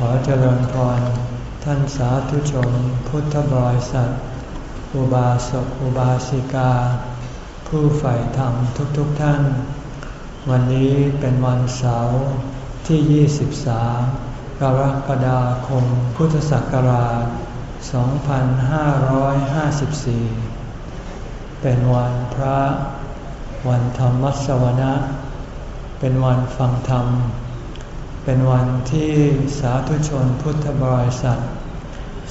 ขอเจริญพรท่านสาธุชนพุทธบริษัท อุบาสกอุบาสิกา ผู้ใฝ่ธรรมทุกๆทท่าน วันนี้เป็นวันเสาร์ที่ 23 กรกฎาคม พุทธศักราช 2554 เป็นวันพระ วันธรรมสวนะ เป็นวันฟังธรรม เป็นวันที่สาธุชนพุทธบริษัท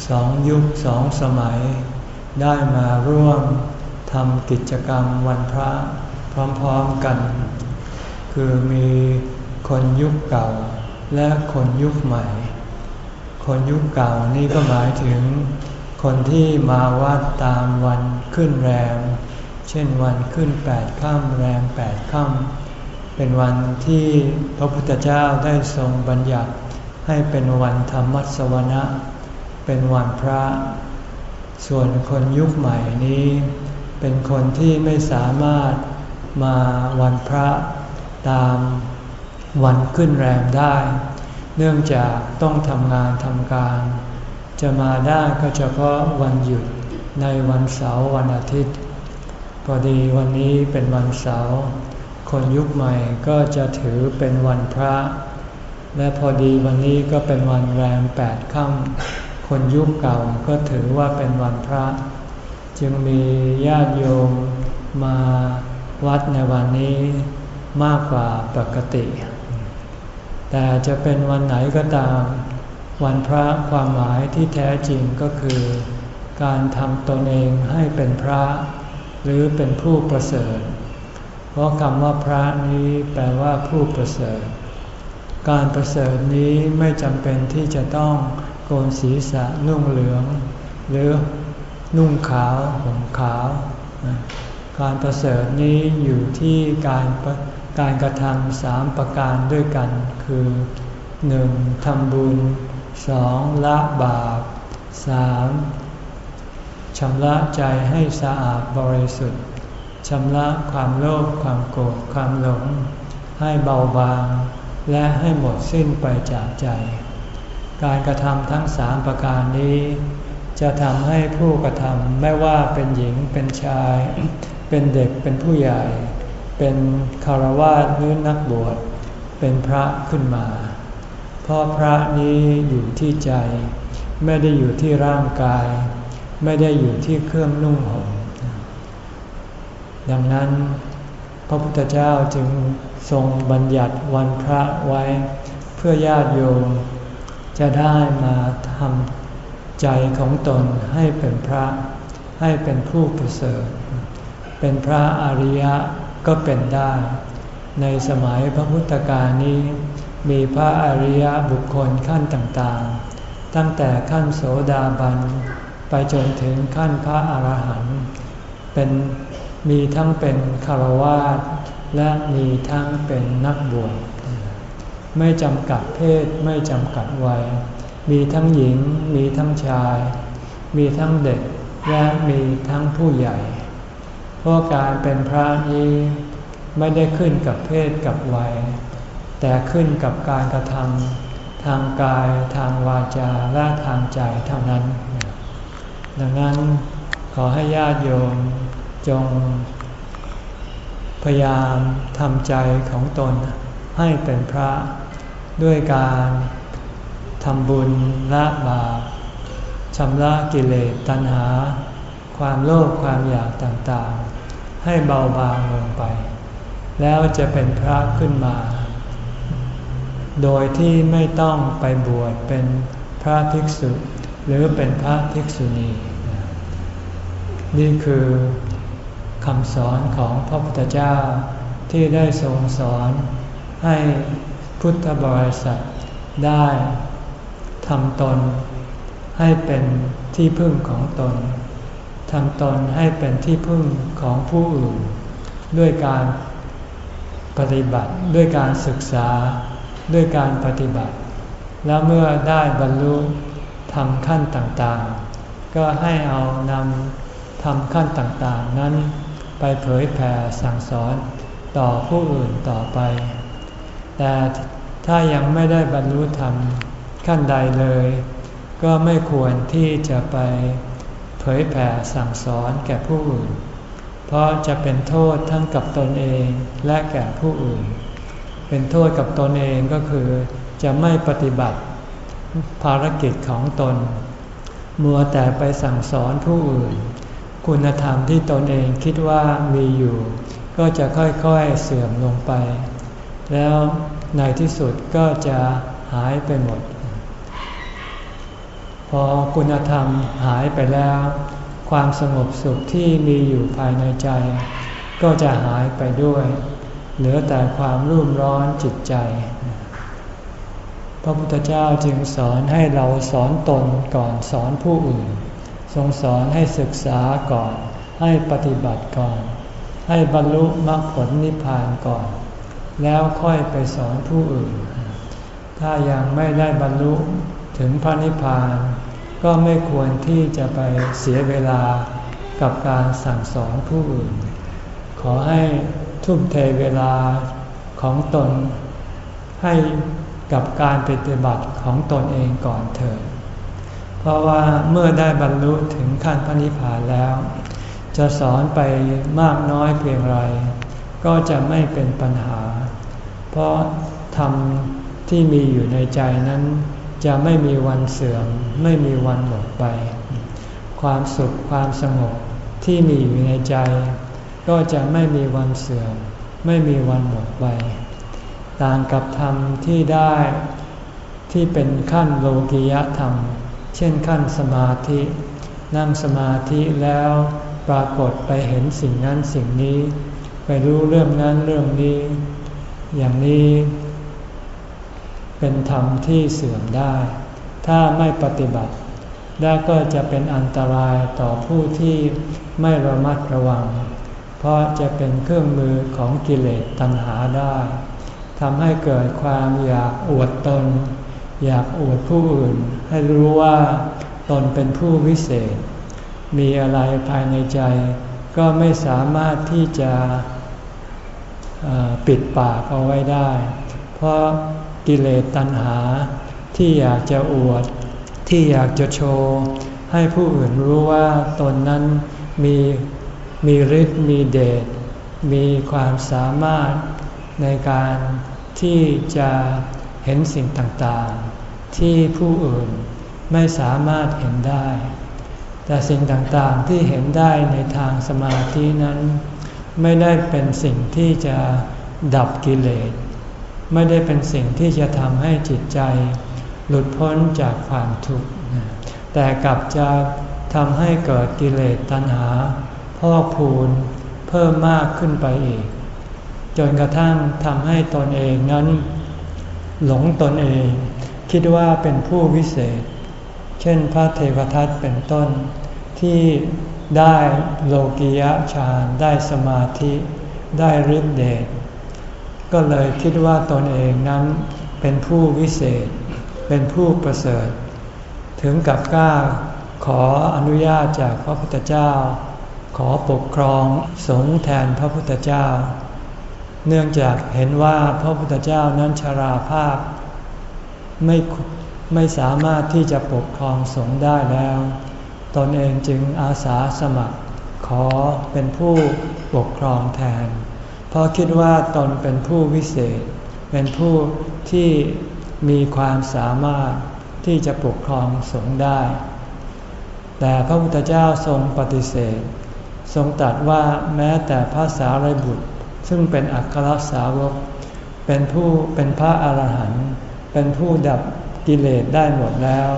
สองยุคสองสมัย ได้มาร่วมทำกิจกรรมวันพระพร้อมๆกัน คือมีคนยุคเก่าและคนยุคใหม่ คนยุคเก่านี่ก็หมายถึง คนที่มาวัดตามวันขึ้นแรม เช่นวันขึ้นแปดค่ำแรมแปดค่ำ เป็นวันที่พระพุทธเจ้าได้ทรงบัญญัติให้เป็นวันธรรมสวนะ เป็นวันพระ ส่วนคนยุคใหม่นี้ เป็นคนที่ไม่สามารถมาวันพระตามวันขึ้นแรมได้ เนื่องจากต้องทำงานทำการ จะมาได้ก็เฉพาะวันหยุดในวันเสาร์วันอาทิตย์ พอดีวันนี้เป็นวันเสาร์ คนยุคใหม่ก็จะถือเป็นวันพระ และพอดีวันนี้ก็เป็นวันแรมแปดค่ำคนยุคเก่าก็ถือว่าเป็นวันพระ จึงมีญาติโยมมาวัดในวันนี้มากกว่าปกติ แต่จะเป็นวันไหนก็ตาม วันพระความหมายที่แท้จริงก็คือ การทำตนเองให้เป็นพระ หรือเป็นผู้ประเสริฐ เพราะคำว่าพระนี้แปลว่าผู้ประเสริฐ การประเสริฐนี้ไม่จำเป็นที่จะต้องโกนศีรษะนุ่งเหลือง หรือนุ่งขาวห่มขาว การประเสริฐนี้อยู่ที่การการกระทำสามประการด้วยกัน คือ 1. ทำบุญ 2. ละบาป 3. ชำระใจให้สะอาดบริสุทธิ์ ชำระความโลภความโกรธความหลง ให้เบาบาง และให้หมดสิ้นไปจากใจ การกระทำทั้งสามประการนี้ จะทำให้ผู้กระทำไม่ว่าเป็นหญิงเป็นชาย เป็นเด็กเป็นผู้ใหญ่ เป็นคารวาสหรือนักบวชเป็นพระขึ้นมา เพราะพระนี้อยู่ที่ใจ ไม่ได้อยู่ที่ร่างกาย ไม่ได้อยู่ที่เครื่องนุ่งห่ม ดังนั้นพระพุทธเจ้าจึงทรงบัญญัติวันพระไว้เพื่อญาติโยมจะได้มาทำใจของตนให้เป็นพระ ให้เป็นผู้ประเสริฐ เป็นพระอริยะก็เป็นได้ ในสมัยพระพุทธกาลนี้ มีพระอริยบุคคลขั้นต่างๆ ตั้งแต่ขั้นโสดาบันไปจนถึงขั้นพระอรหันต์เป็น มีทั้งเป็นคารวาสและมีทั้งเป็นนักบวชไม่จำกัดเพศไม่จำกัดวัย มีทั้งหญิง มีทั้งชาย มีทั้งเด็กและมีทั้งผู้ใหญ่ เพราะการเป็นพระนี้ไม่ได้ขึ้นกับเพศกับวัย แต่ขึ้นกับการกระทำทางกายทางวาจาและทางใจเท่านั้น ดังนั้นขอให้ญาติโยม จง พยายามทำใจของตนให้เป็นพระด้วยการทำบุญละบาปชำระกิเลสตัณหา ความโลภความอยากต่างๆ ให้เบาบางลงไป แล้วจะเป็นพระขึ้นมา โดยที่ไม่ต้องไปบวชเป็นพระภิกษุ หรือเป็นพระภิกษุณี นี่คือ คำสอนของพระพุทธเจ้าที่ได้ทรงสอนให้พุทธบริษัทได้ทำตนให้เป็นที่พึ่งของตนทำตนให้เป็นที่พึ่งของผู้อื่น ด้วยการปฏิบัติด้วยการศึกษาด้วยการปฏิบัติ แล้วเมื่อได้บรรลุทำขั้นต่างๆ ก็ให้เอานำทำขั้นต่างๆ นั้น ไปเผยแผ่สั่งสอนต่อผู้อื่นต่อไป แต่ถ้ายังไม่ได้บรรลุธรรมขั้นใดเลย ก็ไม่ควรที่จะไปเผยแผ่สั่งสอนแก่ผู้อื่น เพราะจะเป็นโทษทั้งกับตนเองและแก่ผู้อื่น เป็นโทษกับตนเองก็คือจะไม่ปฏิบัติภารกิจของตน มัวแต่ไปสั่งสอนผู้อื่น คุณธรรมที่ตนเองคิดว่ามีอยู่ ก็จะค่อยๆเสื่อมลงไป แล้วในที่สุดก็จะหายไปหมด พอคุณธรรมหายไปแล้ว ความสงบสุขที่มีอยู่ภายในใจ ก็จะหายไปด้วย เหลือแต่ความรุ่มร้อนจิตใจ พระพุทธเจ้าจึงสอนให้เราสอนตนก่อนสอนผู้อื่น ทรงสอนให้ศึกษาก่อน ให้ปฏิบัติก่อน ให้บรรลุมรรคผลนิพพานก่อน แล้วค่อยไปสอนผู้อื่น ถ้ายังไม่ได้บรรลุถึงพระนิพพาน ก็ไม่ควรที่จะไปเสียเวลากับการสั่งสอนผู้อื่น ขอให้ทุ่มเทเวลาของตนให้กับการปฏิบัติของตนเองก่อนเถิด เพราะว่าเมื่อได้บรรลุถึงขั้นพระนิพพานแล้ว จะสอนไปมากน้อยเพียงไร ก็จะไม่เป็นปัญหา เพราะธรรมที่มีอยู่ในใจนั้น จะไม่มีวันเสื่อม ไม่มีวันหมดไป ความสุขความสงบที่มีอยู่ในใจ ก็จะไม่มีวันเสื่อม ไม่มีวันหมดไป ต่างกับธรรมที่ได้ที่เป็นขั้นโลกิยธรรม เช่นขั้นสมาธิ นั่งสมาธิแล้วปรากฏไปเห็นสิ่งนั้นสิ่งนี้ ไปรู้เรื่องนั้นเรื่องนี้ อย่างนี้ เป็นธรรมที่เสื่อมได้ ถ้าไม่ปฏิบัติและก็จะเป็นอันตรายต่อผู้ที่ไม่ระมัดระวัง เพราะจะเป็นเครื่องมือของกิเลสตัณหาได้ทำให้เกิดความอยากอวดตน อยากอวดผู้อื่น ให้รู้ว่าตนเป็นผู้วิเศษ มีอะไรภายในใจ ก็ไม่สามารถที่จะปิดปากเอาไว้ได้ เพราะกิเลสตัณหาที่อยากจะอวด ที่อยากจะโชว์ ให้ผู้อื่นรู้ว่าตนนั้นมีมีฤทธิ์มีเดชมีความสามารถในการที่จะ เห็นสิ่งต่างๆ ที่ผู้อื่นไม่สามารถเห็นได้ แต่สิ่งต่างๆที่เห็นได้ในทางสมาธินั้น ไม่ได้เป็นสิ่งที่จะดับกิเลส ไม่ได้เป็นสิ่งที่จะทำให้จิตใจ หลุดพ้นจากความทุกข์ แต่กลับจะทำให้เกิดกิเลสตัณหาพ่อพูนเพิ่มมากขึ้นไปอีก จนกระทั่งทำให้ตนเองนั้น หลงตนเอง คิดว่าเป็นผู้วิเศษ เช่นพระเทวทัตเป็นต้น ที่ได้โลกิยะฌานได้สมาธิได้ฤทธิเดชก็เลยคิดว่าตนเองนั้นเป็นผู้วิเศษ เป็นผู้ประเสริฐ ถึงกับกล้าขออนุญาตจากพระพุทธเจ้า ขอปกครองสงฆ์แทนพระพุทธเจ้า เนื่องจากเห็นว่าพระพุทธเจ้านั้นชราภาพ ไม่ไม่สามารถที่จะปกครองสงฆ์ได้แล้ว ตนเองจึงอาสาสมัคร ขอเป็นผู้ปกครองแทน เพราะคิดว่าตนเป็นผู้วิเศษ เป็นผู้ที่มีความสามารถที่จะปกครองสงฆ์ได้ แต่พระพุทธเจ้าทรงปฏิเสธ ทรงตรัสว่าแม้แต่พระสารีบุตร ซึ่งเป็นอัครสาวก เป็นผู้เป็นพระอาหารหันต์เป็นผู้ดับกิเลสได้หมดแล้ว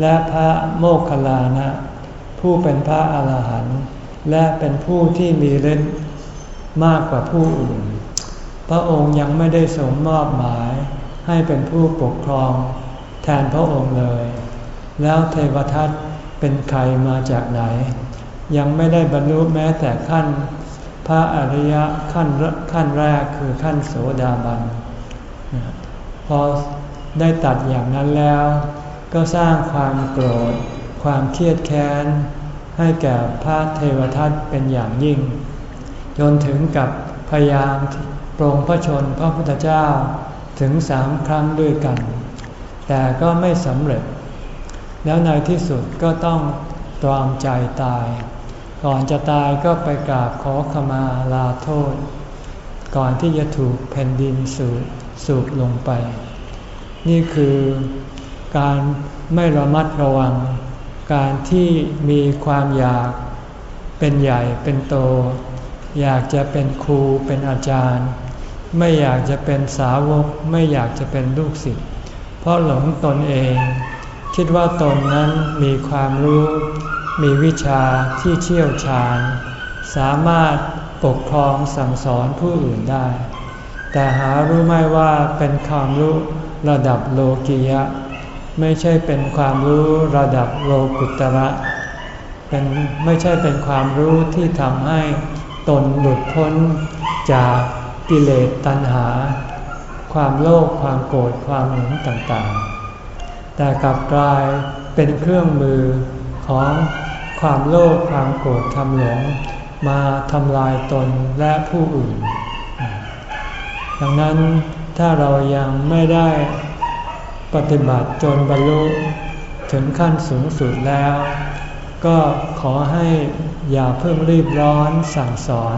และพระโมคคัลลานะ ผู้เป็นพระอาหารหันต์และเป็นผู้ที่มีเล่นมากกว่าผู้อื่น พระองค์ยังไม่ได้สมมอบหมายให้เป็นผู้ปกครองแทนพระองค์เลย แล้วเทวทัตเป็นใครมาจากไหน ยังไม่ได้บรรลุแม้แต่ขั้น พระอริยะขั้นขั้นแรกคือขั้นโสดาบัน พอได้ตัดอย่างนั้นแล้ว ก็สร้างความโกรธ ความเครียดแค้น ให้แก่พระเทวทัตเป็นอย่างยิ่ง จนถึงกับพยายามปรงพระชนพระพุทธเจ้าถึงสามครั้งด้วยกัน แต่ก็ไม่สำเร็จ แล้วในที่สุดก็ต้องตรอมใจตาย ก่อนจะตายก็ไปกราบขอขมาลาโทษ ก่อนที่จะถูกแผ่นดินสูบสูบลงไป นี่คือการไม่ระมัดระวัง การที่มีความอยากเป็นใหญ่เป็นโต อยากจะเป็นครูเป็นอาจารย์ ไม่อยากจะเป็นสาวก ไม่อยากจะเป็นลูกศิษย์เพราะหลงตนเอง คิดว่าตนนั้นมีความรู้ มีวิชาที่เชี่ยวชาญ สามารถปกครองสั่งสอนผู้อื่นได้ แต่หารู้ไม่ว่าเป็นความรู้ระดับโลกียะ ไม่ใช่เป็นความรู้ระดับโลกุตระเป็นไม่ใช่เป็นความรู้ที่ทำให้ตนหลุดพ้นจากกิเลสตัณหา ความโลภความโกรธความหลงต่างๆ แต่กลับกลายเป็นเครื่องมือ ของความโลภความโกรธทำหลงมาทำลายตนและผู้อื่น ดังนั้นถ้าเรายังไม่ได้ปฏิบัติจนบรรลุถึงขั้นสูงสุดแล้ว ก็ขอให้อย่าเพิ่งรีบร้อนสั่งสอน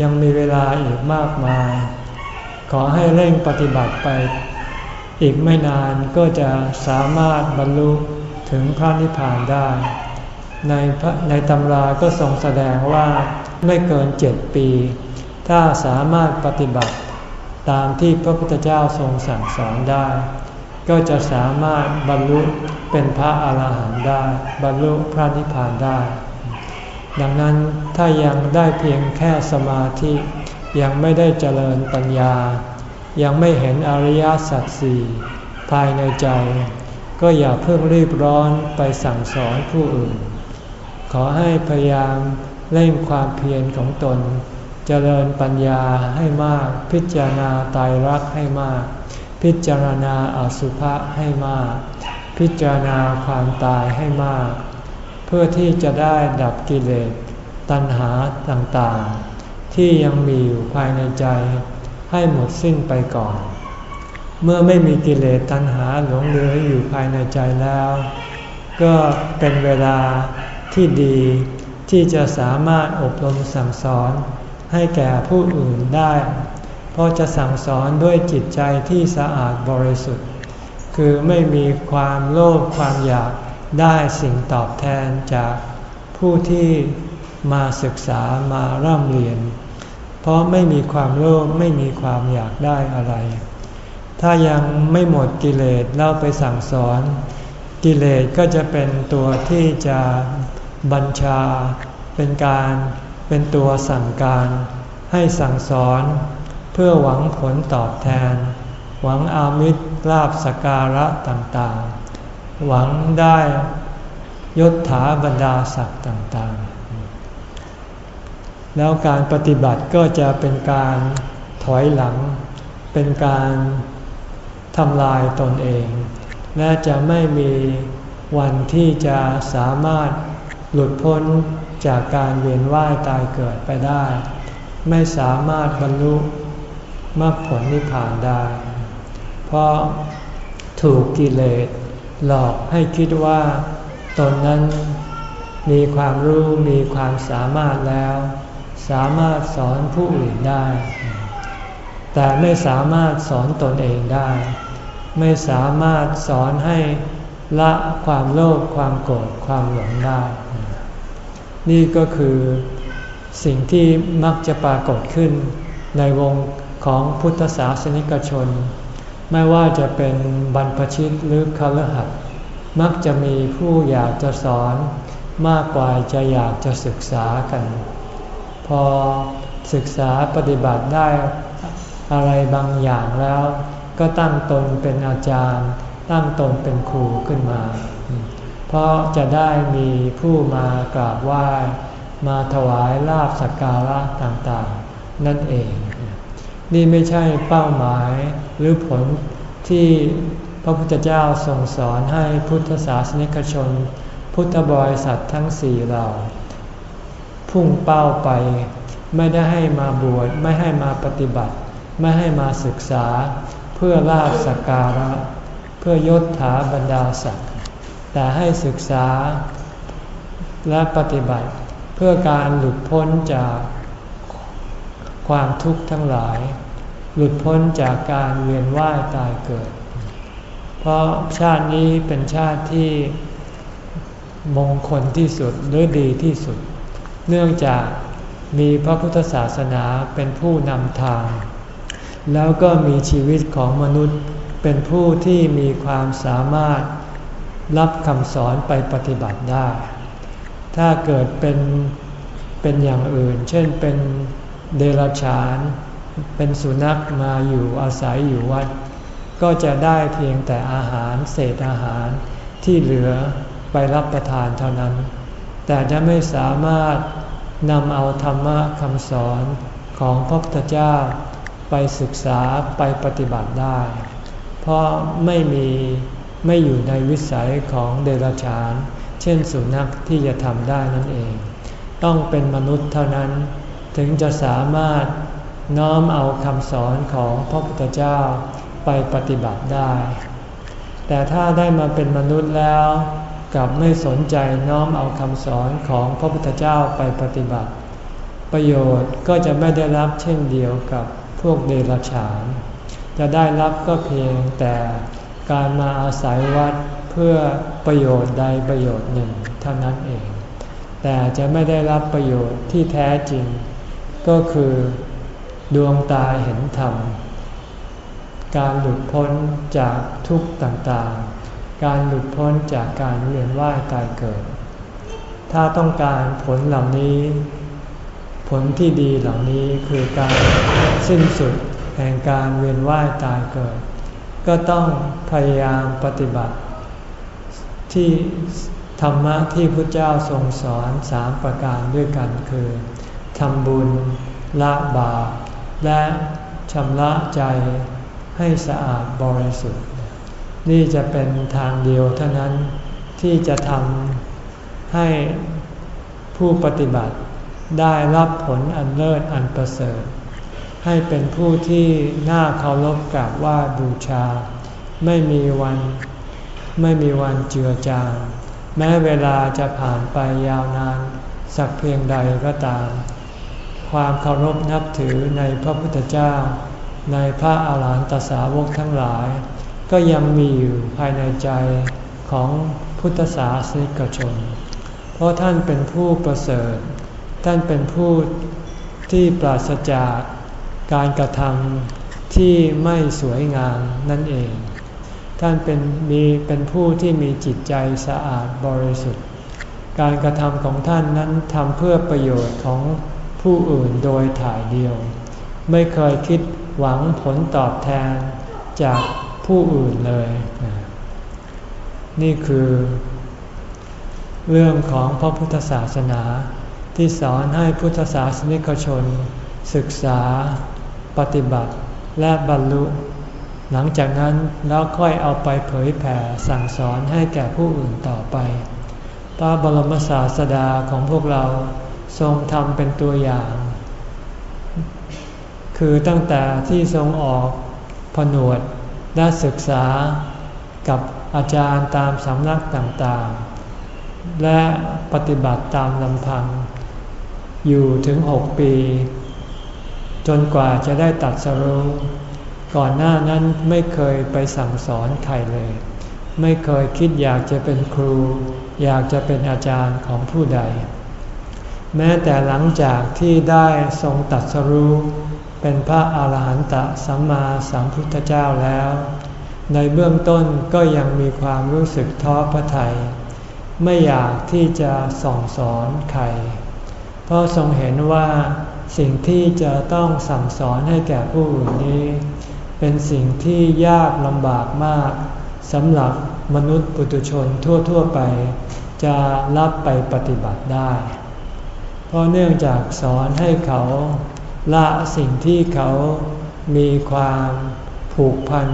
ยังมีเวลาอีกมากมาย ขอให้เร่งปฏิบัติไป อีกไม่นานก็จะสามารถบรรลุ ถึงพระนิพพานได้ ในในตำราก็ทรงแสดงว่าไม่เกินเจ็ดปี ถ้าสามารถปฏิบัติตามที่พระพุทธเจ้าทรงสั่งสอนได้ ก็จะสามารถบรรลุเป็นพระอาหารหันต์ได้ บรรลุพระนิพพานได้ ดังนั้นถ้ายังได้เพียงแค่สมาธิยังไม่ได้เจริญปัญญา ยังไม่เห็นอริยสัจสี่ภายในใจ ก็อย่าเพิ่งรีบร้อนไปสั่งสอนผู้อื่น ขอให้พยายามเร่งความเพียรของตน เจริญปัญญาให้มาก พิจารณาตายรักให้มาก พิจารณาอสุภะให้มาก พิจารณาความตายให้มาก เพื่อที่จะได้ดับกิเลสตัณหาต่างๆ ที่ยังมีอยู่ภายในใจให้หมดสิ้นไปก่อน เมื่อไม่มีกิเลสตัณหาหลงเหลืออยู่ภายในใจแล้ว ก็เป็นเวลาที่ดีที่จะสามารถอบรมสั่งสอนให้แก่ผู้อื่นได้ เพราะจะสั่งสอนด้วยจิตใจที่สะอาดบริสุทธิ์ คือไม่มีความโลภความอยากได้สิ่งตอบแทนจากผู้ที่มาศึกษามาร่ำเรียน เพราะไม่มีความโลภไม่มีความอยากได้อะไร ถ้ายังไม่หมดกิเลสเล่าไปสั่งสอน กิเลสก็จะเป็นตัวที่จะบัญชา เป็นการเป็นตัวสั่งการให้สั่งสอนเพื่อหวังผลตอบแทน หวังอามิตรลาบสการะต่างๆ หวังได้ยศถาบรรดาศักดิ์ต่างๆ แล้วการปฏิบัติก็จะเป็นการถอยหลัง เป็นการ ทำลายตนเอง และจะไม่มีวันที่จะสามารถหลุดพ้นจากการเวียนว่ายตายเกิดไปได้ ไม่สามารถบรรลุมรรคผลนิพพานได้ เพราะถูกกิเลสหลอกให้คิดว่าตนนั้นมีความรู้มีความสามารถแล้ว สามารถสอนผู้อื่นได้ แต่ไม่สามารถสอนตนเองได้ ไม่สามารถสอนให้ละความโลภความโกรธความหลงได้ นี่ก็คือสิ่งที่มักจะปรากฏขึ้นในวงของพุทธศาสนิกชน ไม่ว่าจะเป็นบรรพชิตหรือคฤหัสถ์มักจะมีผู้อยากจะสอนมากกว่าจะอยากจะศึกษากัน พอศึกษาปฏิบัติได้อะไรบางอย่างแล้ว ก็ตั้งตนเป็นอาจารย์ ตั้งตนเป็นครูขึ้นมา เพราะจะได้มีผู้มากราบไหว้มาถวายลาบสักการะต่างๆ นั่นเอง นี่ไม่ใช่เป้าหมายหรือผลที่พระพุทธเจ้าทรงสอนให้พุทธศาสนิกชน พุทธบริษัททั้งสี่เหล่า พุ่งเป้าไปไม่ได้ให้มาบวชไม่ให้มาปฏิบัติ ไม่ให้มาศึกษา เพื่อลาบสักการะ เพื่อยศถาบรรดาศักดิ์แต่ให้ศึกษาและปฏิบัติเพื่อการหลุดพ้นจากความทุกข์ทั้งหลาย หลุดพ้นจากการเวียนว่ายตายเกิด เพราะชาตินี้เป็นชาติที่มงคลที่สุดหรือดีที่สุด เนื่องจากมีพระพุทธศาสนาเป็นผู้นำทาง แล้วก็มีชีวิตของมนุษย์เป็นผู้ที่มีความสามารถรับคำสอนไปปฏิบัติได้ ถ้าเกิดเป็นเป็นอย่างอื่น เช่นเป็นเดรัจฉาน เป็นสุนัขมาอยู่อาศัยอยู่วัด ก็จะได้เพียงแต่อาหารเศษอาหารที่เหลือไปรับประทานเท่านั้น แต่จะไม่สามารถนำเอาธรรมะคำสอนของพระพุทธเจ้า ไปศึกษาไปปฏิบัติได้ เพราะไม่มีไม่อยู่ในวิสัยของเดรัจฉาน เช่นสุนัขที่จะทำได้นั่นเอง ต้องเป็นมนุษย์เท่านั้นถึงจะสามารถน้อมเอาคำสอนของพระพุทธเจ้าไปปฏิบัติได้ แต่ถ้าได้มาเป็นมนุษย์แล้วกลับไม่สนใจน้อมเอาคำสอนของพระพุทธเจ้าไปปฏิบัติ ประโยชน์ก็จะไม่ได้รับเช่นเดียวกับ วกเดรัจฉาน จะได้รับก็เพียงแต่การมาอาศัยวัดเพื่อประโยชน์ใดประโยชน์หนึ่งเท่านั้นเอง แต่จะไม่ได้รับประโยชน์ที่แท้จริง ก็คือดวงตาเห็นธรรม การหลุดพ้นจากทุกข์ต่างๆ การหลุดพ้นจากการเวียนว่ายตายเกิด ถ้าต้องการผลเหล่านี้ ผลที่ดีเหล่านี้คือการสิ้นสุดแห่งการเวียนว่ายตายเกิด ก็ต้องพยายามปฏิบัติ ที่ธรรมะที่พระเจ้าทรงสอนสามประการด้วยกันคือทำบุญละบาปและชำระใจให้สะอาดบริสุทธิ์ นี่จะเป็นทางเดียวเท่านั้นที่จะทำให้ผู้ปฏิบัติ ได้รับผลอันเลิศอันประเสริฐ ให้เป็นผู้ที่น่าเคารพกราบไหว้บูชา ไม่มีวันไม่มีวันเจือจาง แม้เวลาจะผ่านไปยาวนาน สักเพียงใดก็ตาม ความเคารพนับถือในพระพุทธเจ้า ในพระอาหารหันตสาวกทั้งหลาย ก็ยังมีอยู่ภายในใจของพุทธศาสนิกชน เพราะท่านเป็นผู้ประเสริฐ ท่านเป็นผู้ที่ปราศจากการกระทำที่ไม่สวยงามนั่นเอง ท่านเป็นมีเป็นผู้ที่มีจิตใจสะอาดบริสุทธิ์ การกระทำของท่านนั้นทำเพื่อประโยชน์ของผู้อื่นโดยถ่ายเดียว ไม่เคยคิดหวังผลตอบแทนจากผู้อื่นเลย นี่คือ เรื่องของพระพุทธศาสนา ที่สอนให้พุทธศาสนิกชน ศึกษา ปฏิบัติและบรรลุ หลังจากนั้นแล้วค่อยเอาไปเผยแผ่สั่งสอนให้แก่ผู้อื่นต่อไป พระบรมศาสดาของพวกเราทรงทำเป็นตัวอย่าง คือตั้งแต่ที่ทรงออกผนวดได้ศึกษากับอาจารย์ตามสำนักต่างๆ และปฏิบัติตามลำพัง อยู่ถึงหกปี จนกว่าจะได้ตัดสรู้ก่อนหน้านั้นไม่เคยไปสั่งสอนใครเลย ไม่เคยคิดอยากจะเป็นครู อยากจะเป็นอาจารย์ของผู้ใด แม้แต่หลังจากที่ได้ทรงตัดสรู้เป็นพระอาหารหันตสัมมาสัมพุทธเจ้าแล้ว ในเบื้องต้นก็ยังมีความรู้สึกท้อพระทยัยไม่อยากที่จะส่องสอนใคร เพราะทรงเห็นว่าสิ่งที่จะต้องสั่งสอนให้แก่ผู้อื่นนี้ เป็นสิ่งที่ยากลำบากมากสำหรับมนุษย์ปุถุชนทั่วๆไป จะรับไปปฏิบัติได้ เพราะเนื่องจากสอนให้เขาละสิ่งที่เขามีความผูกพัน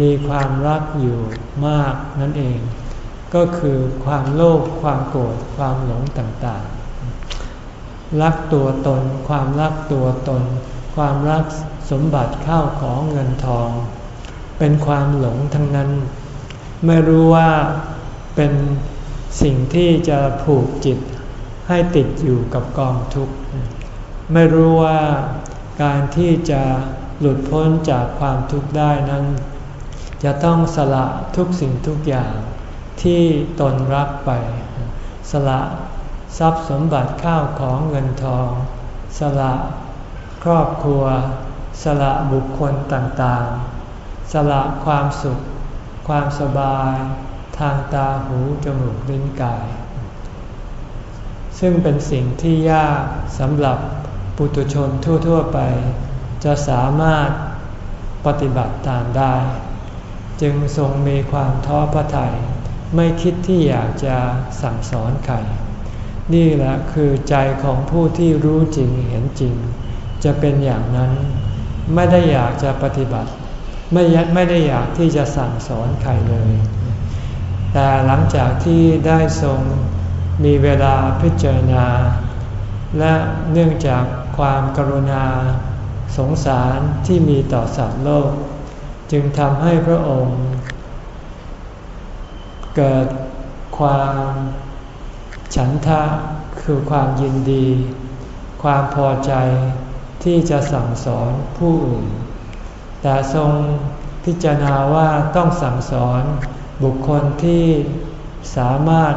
มีความรักอยู่มากนั่นเอง ก็คือความโลภความโกรธความหลงต่างๆ รักตัวตน ความรักตัวตน ความรักสมบัติเข้าของเงินทอง เป็นความหลงทั้งนั้น ไม่รู้ว่าเป็นสิ่งที่จะผูกจิตให้ติดอยู่กับกองทุกข์ ไม่รู้ว่าการที่จะหลุดพ้นจากความทุกข์ได้นั้น จะต้องสละทุกสิ่งทุกอย่างที่ตนรักไป สละ ทรัพย์สมบัติข้าวของเงินทอง สละครอบครัว สละบุคคลต่างๆ สละความสุข ความสบาย ทางตาหูจมูกลิ้นกาย ซึ่งเป็นสิ่งที่ยากสำหรับปุถุชนทั่วๆไป จะสามารถปฏิบัติตามได้ จึงทรงมีความท้อพระทัยไม่คิดที่อยากจะสั่งสอนใคร นี่แหละคือใจของผู้ที่รู้จริงเห็นจริง จะเป็นอย่างนั้น ไม่ได้อยากจะปฏิบัติ ไม่ยึดไม่ได้อยากที่จะสั่งสอนใครเลย แต่หลังจากที่ได้ทรงมีเวลาพิจารณา และเนื่องจากความกรุณาสงสารที่มีต่อสัตว์โลก จึงทำให้พระองค์ เกิดความ ฉันทะคือความยินดี ความพอใจที่จะสั่งสอนผู้อื่น แต่ทรงพิจารณาว่าต้องสั่งสอนบุคคลที่สามารถ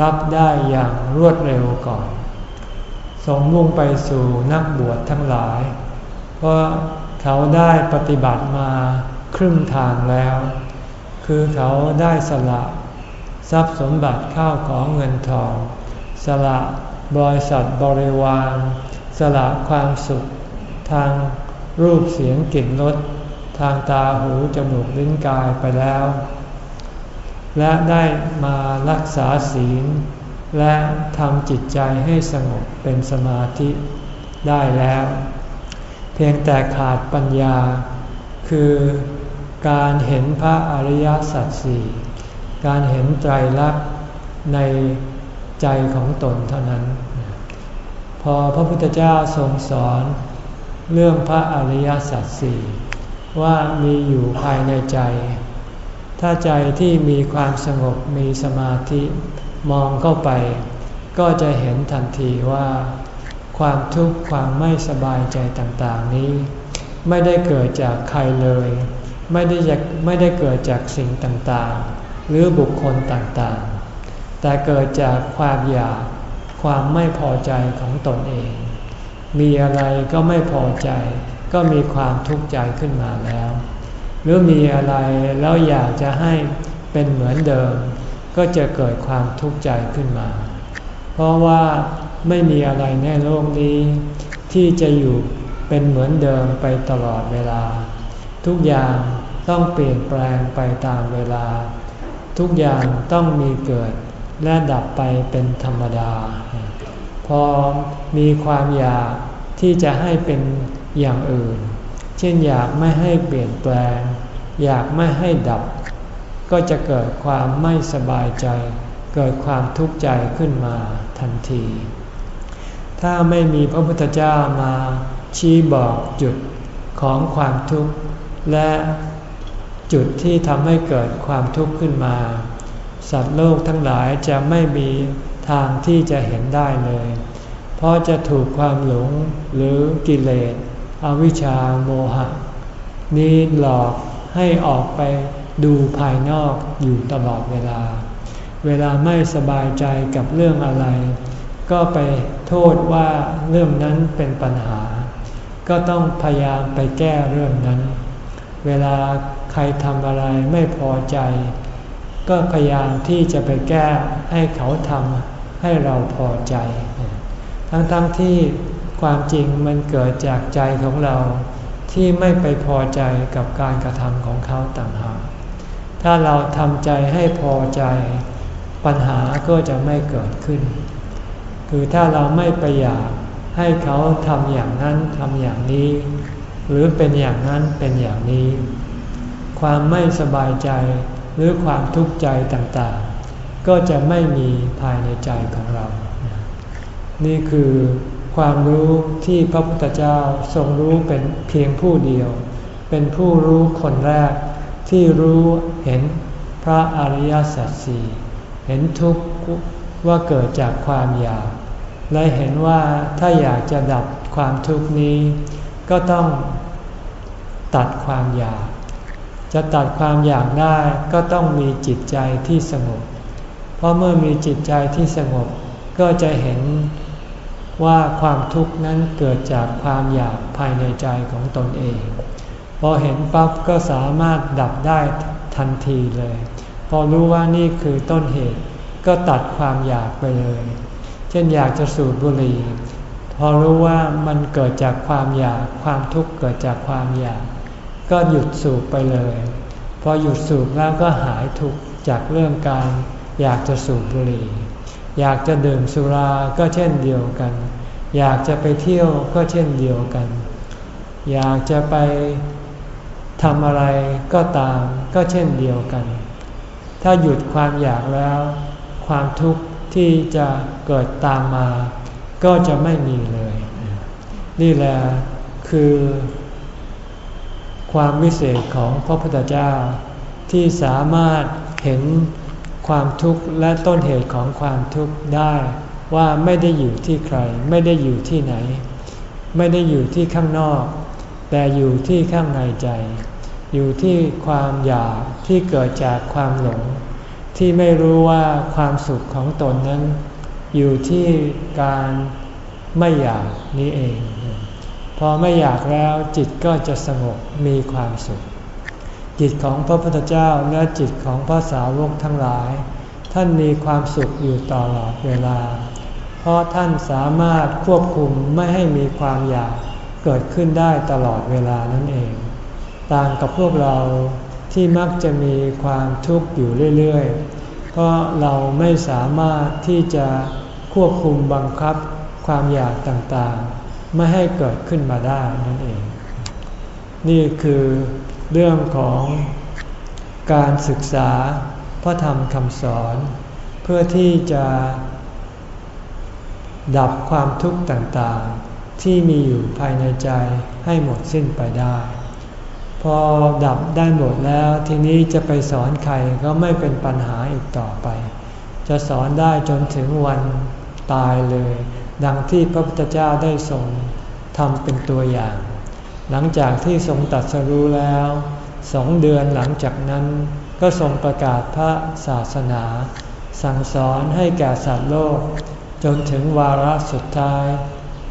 รับได้อย่างรวดเร็วก่อน ทรงมุ่งไปสู่นักบวชทั้งหลาย เพราะเขาได้ปฏิบัติมาครึ่งทางแล้ว คือเขาได้สละ ทรัพย์สมบัติข้าวของเงินทอง สละบริษัทบริวาร สละความสุข ทางรูปเสียงกลิ่นรสทางตาหูจมูกลิ้นกายไปแล้ว และได้มารักษาศีล และทำจิตใจให้สงบเป็นสมาธิได้แล้ว เพียงแต่ขาดปัญญา คือการเห็นพระอริยสัจสี่ การเห็นไตรลักษณ์ในใจของตนเท่านั้น พอพระพุทธเจ้าทรงสอนเรื่องพระอริยสัจสี่ว่ามีอยู่ภายในใจ ถ้าใจที่มีความสงบมีสมาธิมองเข้าไป ก็จะเห็นทันทีว่า ความทุกข์ความไม่สบายใจต่างๆนี้ ไม่ได้เกิดจากใครเลย ไม่ได้ไม่ได้เกิดจากสิ่งต่างๆ หรือบุคคลต่างๆ แต่เกิดจากความอยากความไม่พอใจของตนเอง มีอะไรก็ไม่พอใจ ก็มีความทุกข์ใจขึ้นมาแล้ว หรือมีอะไรแล้วอยากจะให้เป็นเหมือนเดิม ก็จะเกิดความทุกข์ใจขึ้นมา เพราะว่าไม่มีอะไรในโลกนี้ ที่จะอยู่เป็นเหมือนเดิมไปตลอดเวลา ทุกอย่างต้องเปลี่ยนแปลงไปตามเวลา ทุกอย่างต้องมีเกิดและดับไปเป็นธรรมดา พอมีความอยากที่จะให้เป็นอย่างอื่น เช่นอยากไม่ให้เปลี่ยนแปลง อยากไม่ให้ดับ ก็จะเกิดความไม่สบายใจ เกิดความทุกข์ใจขึ้นมาทันที ถ้าไม่มีพระพุทธเจ้ามาชี้บอกจุดของความทุกข์และ จุดที่ทำให้เกิดความทุกข์ขึ้นมา สัตว์โลกทั้งหลายจะไม่มีทางที่จะเห็นได้เลย เพราะจะถูกความหลงหรือกิเลส อวิชชาโมหะ นี้หลอกให้ออกไปดูภายนอกอยู่ตลอดเวลา เวลาไม่สบายใจกับเรื่องอะไร ก็ไปโทษว่าเรื่องนั้นเป็นปัญหา ก็ต้องพยายามไปแก้เรื่องนั้น เวลา รทำอะไรไม่พอใจ ก็พยายามที่จะไปแก้ให้เขาทำให้เราพอใจ ทั้งๆทที่ความจริงมันเกิดจากใจของเราที่ไม่ไปพอใจกับการกระทำของเขาต่างหากถ้าเราทำใจให้พอใจ ปัญหาก็จะไม่เกิดขึ้น คือถ้าเราไม่ไปอยากให้เขาทำอย่างนั้นทำอย่างนี้ หรือเป็นอย่างนั้นเป็นอย่างนี้ ความไม่สบายใจหรือความทุกข์ใจต่างๆ ก็จะไม่มีภายในใจของเรา นี่คือความรู้ที่พระพุทธเจ้าทรงรู้เป็นเพียงผู้เดียว เป็นผู้รู้คนแรกที่รู้เห็นพระอริยสัจสี่เห็นทุกข์ว่าเกิดจากความอยาก และเห็นว่าถ้าอยากจะดับความทุกข์นี้ ก็ต้องตัดความอยาก จะตัดความอยากได้ก็ต้องมีจิตใจที่สงบ เพราะเมื่อมีจิตใจที่สงบก็จะเห็นว่าความทุกข์นั้นเกิดจากความอยากภายในใจของตนเอง พอเห็นปั๊บก็สามารถดับได้ทันทีเลย พอรู้ว่านี่คือต้นเหตุก็ตัดความอยากไปเลย เช่นอยากจะสูบบุหรี่ พอรู้ว่ามันเกิดจากความอยาก ความทุกข์เกิดจากความอยาก ก็หยุดสูบไปเลย พอหยุดสูบแล้วก็หายทุกจากเรื่องการอยากจะสูบบุหรี่ อยากจะดื่มสุราก็เช่นเดียวกัน อยากจะไปเที่ยวก็เช่นเดียวกัน อยากจะไปทำอะไรก็ตามก็เช่นเดียวกัน ถ้าหยุดความอยากแล้ว ความทุกข์ที่จะเกิดตามมา ก็จะไม่มีเลย นี่แหละคือ ความวิเศษของพระพุทธเจ้า ที่สามารถเห็นความทุกข์และต้นเหตุของความทุกข์ได้ว่าไม่ได้อยู่ที่ใคร ไม่ได้อยู่ที่ไหน ไม่ได้อยู่ที่ข้างนอก แต่อยู่ที่ข้างในใจ อยู่ที่ความอยากที่เกิดจากความหลง ที่ไม่รู้ว่าความสุขของตนนั้น อยู่ที่การไม่อยากนี้เอง พอไม่อยากแล้วจิตก็จะสงบมีความสุข จิตของพระพุทธเจ้าและจิตของพระสาวกทั้งหลาย ท่านมีความสุขอยู่ตลอดเวลา เพราะท่านสามารถควบคุมไม่ให้มีความอยากเกิดขึ้นได้ตลอดเวลานั่นเอง ต่างกับพวกเราที่มักจะมีความทุกข์อยู่เรื่อยๆ เพราะเราไม่สามารถที่จะควบคุมบังคับความอยากต่างๆ ไม่ให้เกิดขึ้นมาได้นั่นเอง นี่คือเรื่องของการศึกษาพระธรรมคำสอน เพื่อที่จะดับความทุกข์ต่างๆ ที่มีอยู่ภายในใจให้หมดสิ้นไปได้ พอดับได้หมดแล้วทีนี้จะไปสอนใครก็ไม่เป็นปัญหาอีกต่อไป จะสอนได้จนถึงวันตายเลย ดังที่พระพุทธเจ้าได้ทรงทำเป็นตัวอย่าง หลังจากที่ทรงตัดสรู้แล้วสองเดือนหลังจากนั้น ก็ทรงประกาศพระศาสนา สั่งสอนให้แก่สัตว์โลก จนถึงวาระสุดท้าย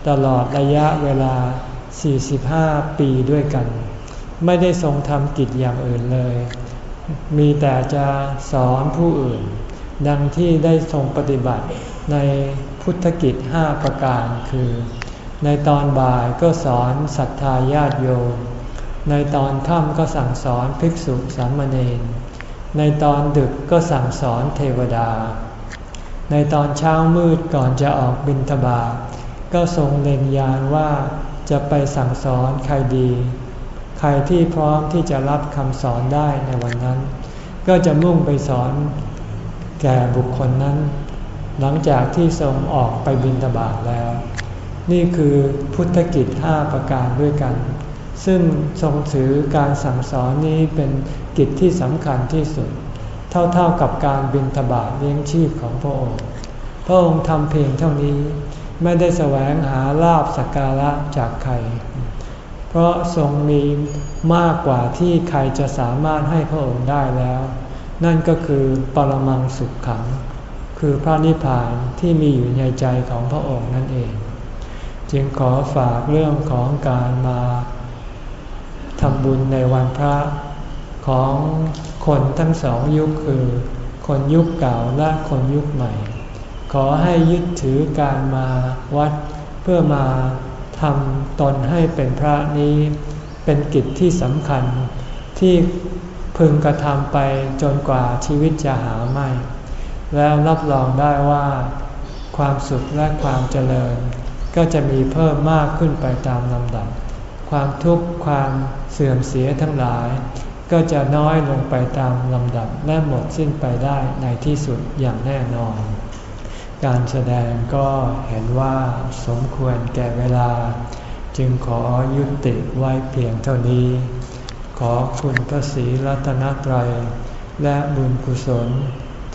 ตลอดระยะเวลา 45 ปีด้วยกัน ไม่ได้ทรงทำกิจอย่างอื่นเลย มีแต่จะสอนผู้อื่น ดังที่ได้ทรงปฏิบัติใน พุทธกิจ5ประการคือ ในตอนบ่ายก็สอนศรัทธาญาติโยม ในตอนค่ำก็สั่งสอนภิกษุสามเณร ในตอนดึกก็สั่งสอนเทวดา ในตอนเช้ามืดก่อนจะออกบิณฑบาตก็ทรงเล็งยานว่าจะไปสั่งสอนใครดี ใครที่พร้อมที่จะรับคำสอนได้ในวันนั้น ก็จะมุ่งไปสอนแก่บุคคลนั้น หลังจากที่ทรงออกไปบิณฑบาตแล้ว นี่คือพุทธกิจห้าประการด้วยกัน ซึ่งทรงถือการสั่งสอนนี้เป็นกิจที่สำคัญที่สุด เท่าๆกับการบินทบาทเลี้ยงชีพของพระองค์ พระองค์ทำเพียงเท่านี้ไม่ได้แสวงหาลาบสักการะจากใคร เพราะทรงมีมากกว่าที่ใครจะสามารถให้พระองค์ได้แล้ว นั่นก็คือปรมังสุขขัง คือพระนิพพานที่มีอยู่ในใจของพระองค์นั่นเอง จึงขอฝากเรื่องของการมาทำบุญในวันพระของคนทั้งสองยุคคือ คนยุคเก่าและคนยุคใหม่ ขอให้ยึดถือการมาวัดเพื่อมาทำตนให้เป็นพระนี้เป็นกิจที่สำคัญที่พึงกระทำไปจนกว่าชีวิตจะหาไม่ แล้วรับรองได้ว่า ความสุขและความเจริญ ก็จะมีเพิ่มมากขึ้นไปตามลำดับ ความทุกข์ความเสื่อมเสียทั้งหลาย ก็จะน้อยลงไปตามลำดับและหมดสิ้นไปได้ในที่สุดอย่างแน่นอน การแสดงก็เห็นว่าสมควรแก่เวลา จึงขอยุติไว้เพียงเท่านี้ ขอคุณพระศรีรัตนตรัยและบุญกุศล